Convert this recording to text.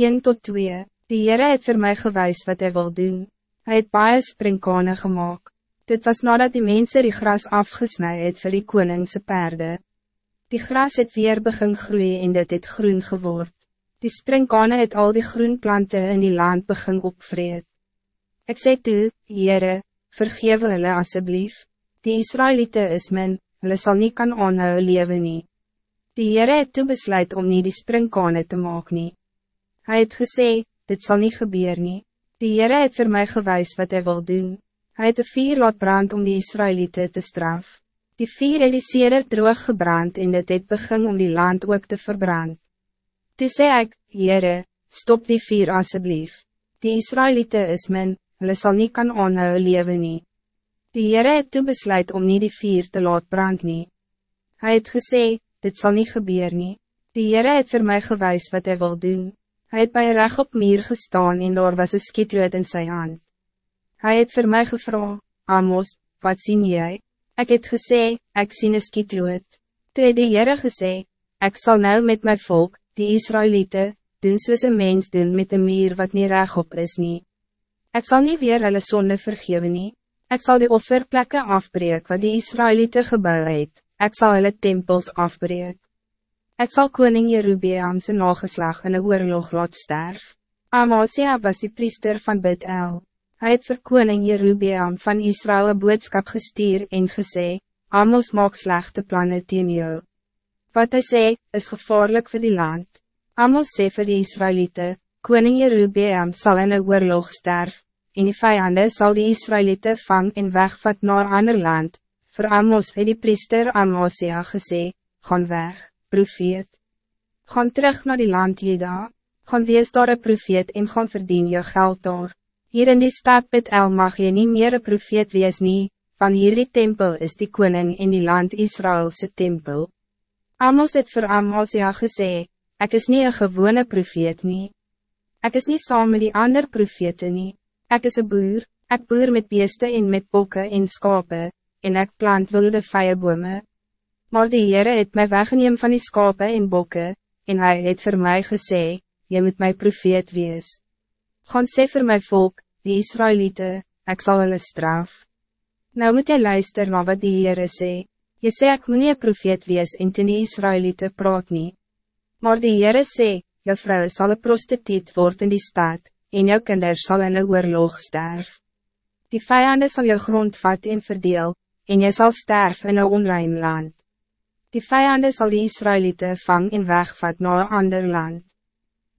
1 tot 2 Die Heere het voor mij gewijs wat hij wil doen. Hij het baie springkane gemaakt. Dit was nadat die mensen die gras afgesnij het vir die koningse perde. Die gras het weer begin groeien en dit het groen geword. Die springkane het al die groenplanten in die land begin opvreed. Ik sê toe, Heere, vergewe hulle asseblief. Die Israëlieten is min, hulle sal nie kan aanhou leven nie. Die Heere het toe besluit om niet die springkane te maken. nie. Hy het gesê, dit zal niet gebeuren. nie. Die Heere het vir my gewys wat hij wil doen. Hij het de vier laat brand om die Israëlieten te straf. Die vier het die seder droog gebrand en dit het begin om die land ook te verbrand. Toe sê ek, Heere, stop die vier alsjeblieft. Die Israëlieten is min, hulle sal nie kan aanhou leven nie. Die Heere het toe besluit om niet die vier te laat brand nie. Hy het gesê, dit zal niet gebeuren. nie. Die Heere het vir my gewys wat hij wil doen. Hij het bij reg op meer gestaan en daar was een skietrood in zijn hand. Hij het voor mij gevraagd, Amos, wat zie jij? Ik het gesê, ik zie een skietrood. Toe het die Heere gesê, ik zal nou met mijn volk, die Israëlieten, doen soos een mens doen met een meer wat niet reg op is nie. Ik zal niet weer hulle sonde vergeven nie. Ik zal die offerplekken afbreek wat die Israëlieten gebouw het. Ik zal hulle tempels afbreek. Ik zal koning Jerubiam zijn nageslag in een oorlog laat sterf. Amasia was die priester van Bet-El. Hij het vir koning Jerubiam van Israël een boodskap gestuur en gesê, Amos maak slechte plannen teen jou. Wat hij sê, is gevaarlijk voor die land. Amos sê vir die Israëlieten, koning Jerubiam zal in een oorlog sterf, en die vijanden zal die Israëlieten vang en wegvat naar ander land. Voor Amos het die priester Amasia gesê, gaan weg profeet. Gaan terug naar die land Jeda, gaan wees daar een profeet en gaan verdien je geld daar. Hier in die stad Betel mag je niet meer een profeet wees nie, van hierdie tempel is die koning in die land Israëlse tempel. Amos het vir Amasia gesê, ek is niet een gewone profeet nie. Ek is niet saam met die ander profete nie. Ek is een boer, ek boer met beeste en met bokken en skape, en ek plant wilde vijebome. Maar die Heere het mij weggeneem van die skape en bokke, en hij het voor mij gesê, je moet mijn profeet wees. Gaan sê vir my volk, die Israëlieten, ik zal hulle straf. Nou moet jy luister na wat die Heere sê, jy sê ek moet nie profeet wees en ten die Israëlieten praat nie. Maar die Heere sê, jou vrou sal een prostituut word in die stad, en jou kinders sal in een oorlog sterf. Die vijanden zal jou grond vat en verdeel, en jy zal sterven in een onrein land. Die vijanden zal die Israëlieten vang en wegvat naar een ander land.